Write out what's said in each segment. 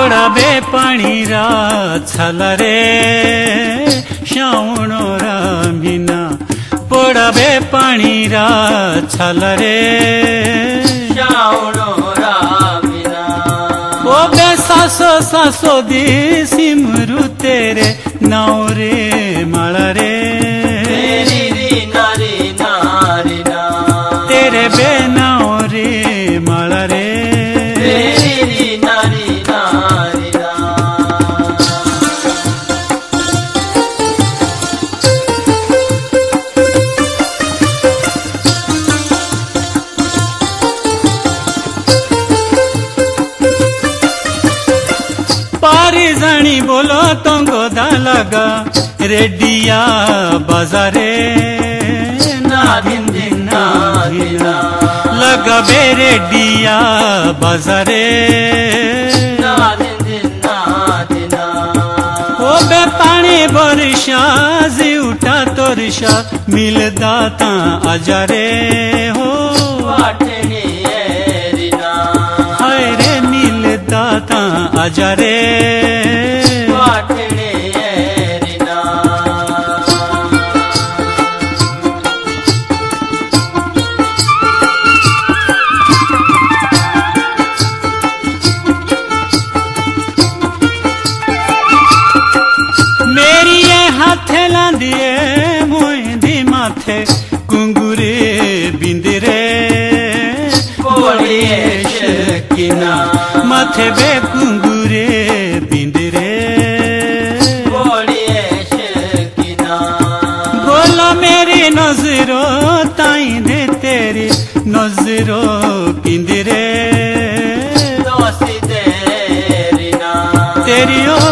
ଗୋଡ଼ାବେ ପାଣିର ଛାଲରେ ଶ୍ରାଉଣର ମିନା ପୋଡ଼ାବେ ପାଣିର ଛାଲରେ ଶ୍ରାଉଣର ମିନା ଓ ବେ ଶାସ ଶାସ ଦି ସିମରୁ ତେରେ ନାଉରେ বলো তঙ্গ লাগা রেডিয়া বাজারে না দিন দিন না দিন না। লাগাবে রেডিয়া বাজারে নাদিন দিন নাদিনা ও বে পানি বর্ষা জিউটা তরষা মিল দাতা আজারে হো দিয়ে মুইদি মাথে কুঙ্গুরে বিন্দিরে কিনা মাথে বে কুঙ্গুরে বিন্দিরে ভোলা মেরি নজরো তাই দে তেরি নজরো পিন্দিরে তেরিও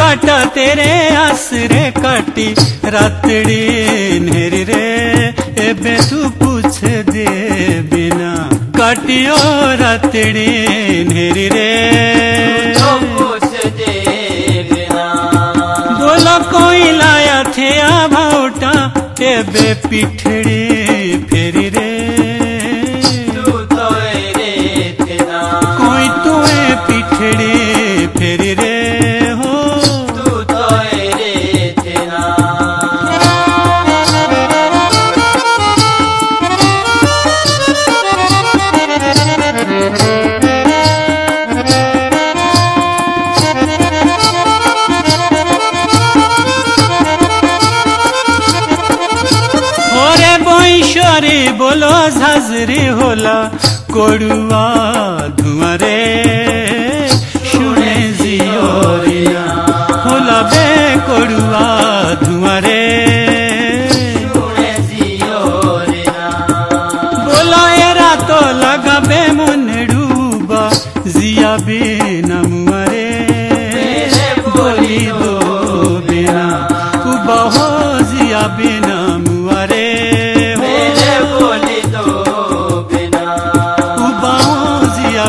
काटा तेरे आसरे काटी रातड़ी नेरी रे। एबे तू पूछ दे बिना काटियो रातड़ी नेरी रे। देरिना बोला कोई लाया थे आ भाउटा एबे पिठड़ी বৈশরে বলো ঝাজরে হলা কড়ুয়া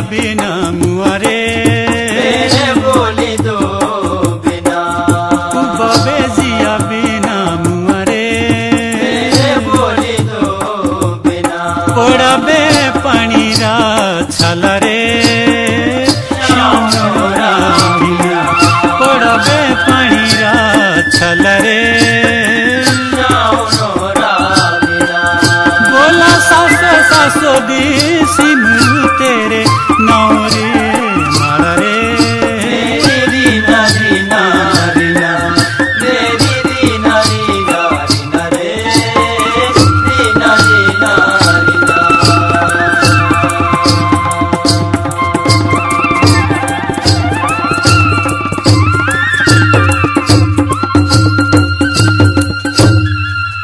যাবে না মুয়ারে বলি তো বাবে জিয়াবে না মুয়ারে বলি তো পড়াবে পানিরা ছালারে। পড়াবে পানিরা ছালারে। बोला सास सासो दी सिमर